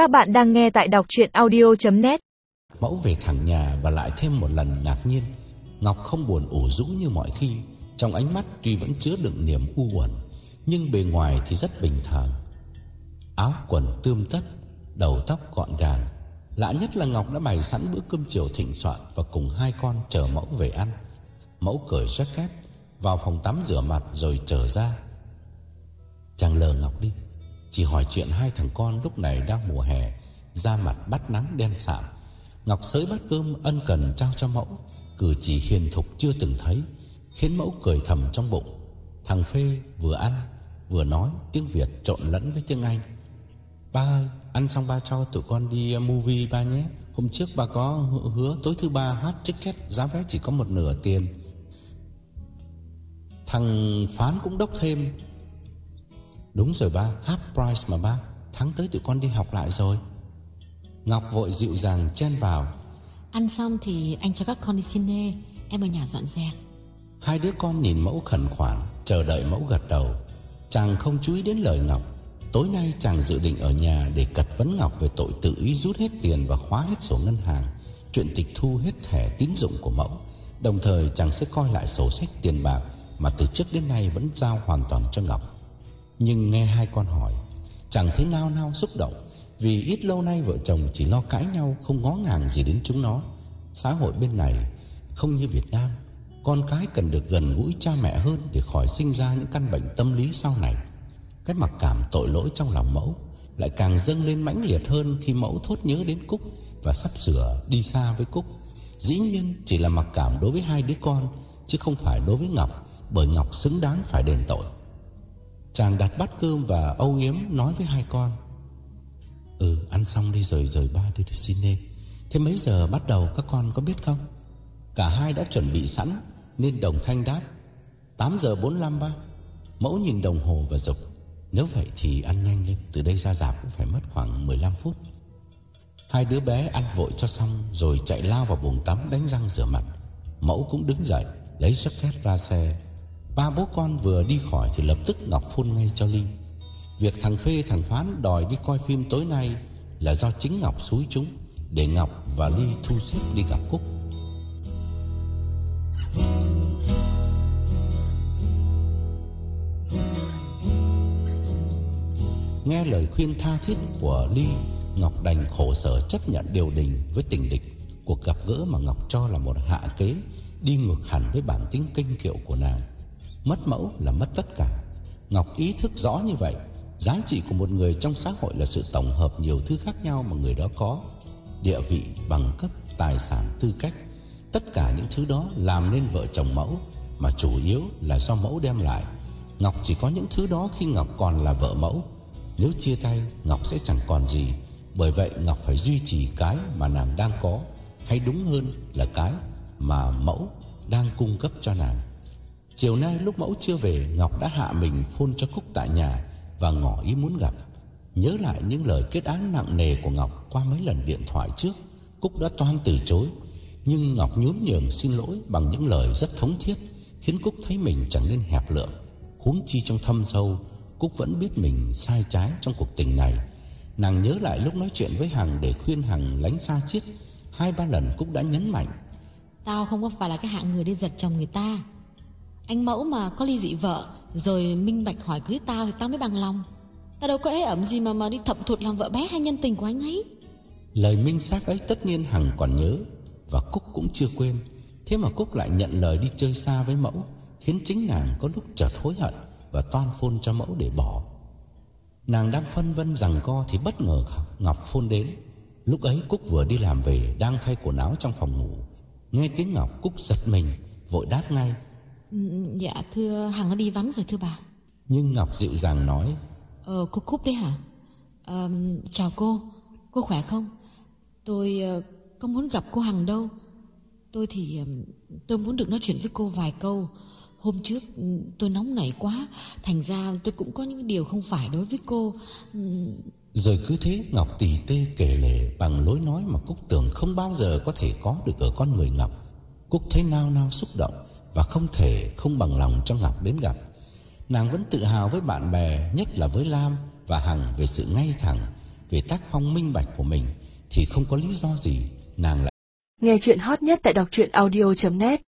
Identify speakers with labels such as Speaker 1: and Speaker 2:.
Speaker 1: Các bạn đang nghe tại đọc chuyện audio.net
Speaker 2: Mẫu về thẳng nhà và lại thêm một lần ngạc nhiên. Ngọc không buồn ủ rũ như mọi khi, Trong ánh mắt tuy vẫn chứa đựng niềm u uẩn, Nhưng bề ngoài thì rất bình thường. Áo quần tươm tất, Đầu tóc gọn gàng, Lạ nhất là Ngọc đã bày sẵn bữa cơm chiều thịnh soạn Và cùng hai con chờ mẫu về ăn. Mẫu cởi jacket, Vào phòng tắm rửa mặt rồi trở ra. Chàng lờ Ngọc đi. Chỉ hỏi chuyện hai thằng con lúc này đang mùa hè, Da mặt bắt nắng đen sạm. Ngọc sới bát cơm ân cần trao cho mẫu, Cử chỉ hiền thục chưa từng thấy, Khiến mẫu cười thầm trong bụng. Thằng Phê vừa ăn, Vừa nói tiếng Việt trộn lẫn với tiếng Anh. Ba ơi, Ăn xong ba cho tụi con đi uh, movie ba nhé. Hôm trước ba có hứa tối thứ ba hát ticket, Giá vé chỉ có một nửa tiền. Thằng Phán cũng đốc thêm Đúng rồi ba Half price mà ba. Tháng tới tụi con đi học lại rồi. Ngọc vội dịu dàng chen vào.
Speaker 3: Ăn xong thì anh cho các con đi cine Em ở nhà dọn dẹp.
Speaker 2: Hai đứa con nhìn mẫu khẩn khoản Chờ đợi mẫu gật đầu. Chàng không chú ý đến lời Ngọc. Tối nay chàng dự định ở nhà để cật vấn Ngọc về tội tự ý rút hết tiền và khóa hết sổ ngân hàng, chuyện tịch thu hết thẻ tín dụng của mẫu. Đồng thời chàng sẽ coi lại sổ sách tiền bạc mà từ trước đến nay vẫn giao hoàn toàn cho Ngọc. Nhưng nghe hai con hỏi, chẳng thấy nao nao xúc động vì ít lâu nay vợ chồng chỉ lo cãi nhau không ngó ngàng gì đến chúng nó. Xã hội bên này không như Việt Nam, con cái cần được gần gũi cha mẹ hơn để khỏi sinh ra những căn bệnh tâm lý sau này. Cái mặc cảm tội lỗi trong lòng mẫu Lại càng dâng lên mãnh liệt hơn Khi mẫu thốt nhớ đến Cúc Và sắp sửa đi xa với Cúc Dĩ nhiên chỉ là mặc cảm đối với hai đứa con Chứ không phải đối với Ngọc Bởi Ngọc xứng đáng phải đền tội Chàng đặt bát cơm và âu yếm Nói với hai con. Ừ ăn xong đi rồi rồi ba đi đi cine. Thế mấy giờ bắt đầu các con có biết không? Cả hai đã chuẩn bị sẵn, Nên đồng thanh đáp 8 giờ 45 ba. Mẫu nhìn đồng hồ và dục, nếu vậy thì ăn nhanh lên, Từ đây ra dạp cũng phải mất khoảng 15 phút. Hai đứa bé ăn vội cho xong, Rồi chạy lao vào buồng tắm đánh răng rửa mặt. Mẫu cũng đứng dậy, Lấy jacket ra xe Ba bố con vừa đi khỏi thì lập tức Ngọc phun ngay cho Ly Việc thằng Phê thằng Phán đòi đi coi phim tối nay Là do chính Ngọc xúi chúng, Để Ngọc và Ly thu xếp đi gặp Cúc. Nghe lời khuyên tha thiết của Ly, Ngọc đành khổ sở chấp nhận điều đình với tình địch Cuộc gặp gỡ mà Ngọc cho là một hạ kế, Đi ngược hẳn với bản tính kinh kiệu của nàng. Mất mẫu là mất tất cả. Ngọc ý thức rõ như vậy. Giá trị của một người trong xã hội là sự tổng hợp nhiều thứ khác nhau mà người đó có. Địa vị, bằng cấp, tài sản, tư cách. Tất cả những thứ đó làm nên vợ chồng mẫu Mà chủ yếu là do mẫu đem lại. Ngọc chỉ có những thứ đó khi Ngọc còn là vợ mẫu. Nếu chia tay Ngọc sẽ chẳng còn gì. Bởi vậy Ngọc phải duy trì cái mà nàng đang có. Hay đúng hơn là cái mà mẫu đang cung cấp cho nàng. Chiều nay lúc mẫu chưa về, Ngọc đã hạ mình phôn cho Cúc tại nhà Và ngỏ ý muốn gặp. Nhớ lại những lời kết án nặng nề của Ngọc Qua mấy lần điện thoại trước, Cúc đã toan từ chối. Nhưng Ngọc nhún nhường xin lỗi bằng những lời rất thống thiết, Khiến Cúc thấy mình chẳng nên hẹp lượng Huống chi trong thâm sâu, Cúc vẫn biết mình sai trái trong cuộc tình này. Nàng nhớ lại lúc nói chuyện với Hằng Để khuyên Hằng lánh xa chiết Hai ba lần Cúc đã nhấn mạnh.
Speaker 3: Tao không có phải là cái hạng người đi giật chồng người ta. Anh mẫu mà có ly dị vợ Rồi minh bạch hỏi cưới tao Thì tao mới bằng lòng Tao đâu có ế ẩm gì mà mà đi thậm thụt làm vợ bé hay nhân tình của anh ấy
Speaker 2: Lời minh xác ấy tất nhiên Hằng còn nhớ Và Cúc cũng chưa quên Thế mà Cúc lại nhận lời đi chơi xa với mẫu Khiến chính nàng có lúc chợt hối hận và toan phôn cho mẫu để bỏ. Nàng đang phân vân rằng co thì bất ngờ Ngọc phôn đến. Lúc ấy Cúc vừa đi làm về đang thay quần áo trong phòng ngủ. Nghe tiếng Ngọc Cúc giật mình, vội đáp ngay.
Speaker 3: Dạ thưa Hằng nó đi vắng rồi thưa bà.
Speaker 2: Nhưng Ngọc dịu dàng nói.
Speaker 3: Ờ cô Cúc đấy hả? À, chào cô, cô khỏe không? Tôi không muốn gặp cô Hằng đâu. Tôi thì uh, tôi muốn được nói chuyện với cô vài câu. Hôm trước ừ, tôi nóng nảy quá Thành ra tôi cũng có những điều không phải đối với cô ừ.
Speaker 2: Rồi cứ thế Ngọc tỉ tê kể lể Bằng lối nói mà Cúc tưởng không bao giờ Có thể có được ở con người Ngọc Cúc thấy nao nao xúc động và không thể không bằng lòng cho Ngọc đến gặp. Nàng vẫn tự hào với bạn bè, Nhất là với Lam và Hằng Về sự ngay thẳng, về tác phong minh bạch của mình. Thì không có lý do gì, nàng lại
Speaker 1: Nghe chuyện hot nhất tại đọc truyện audio.net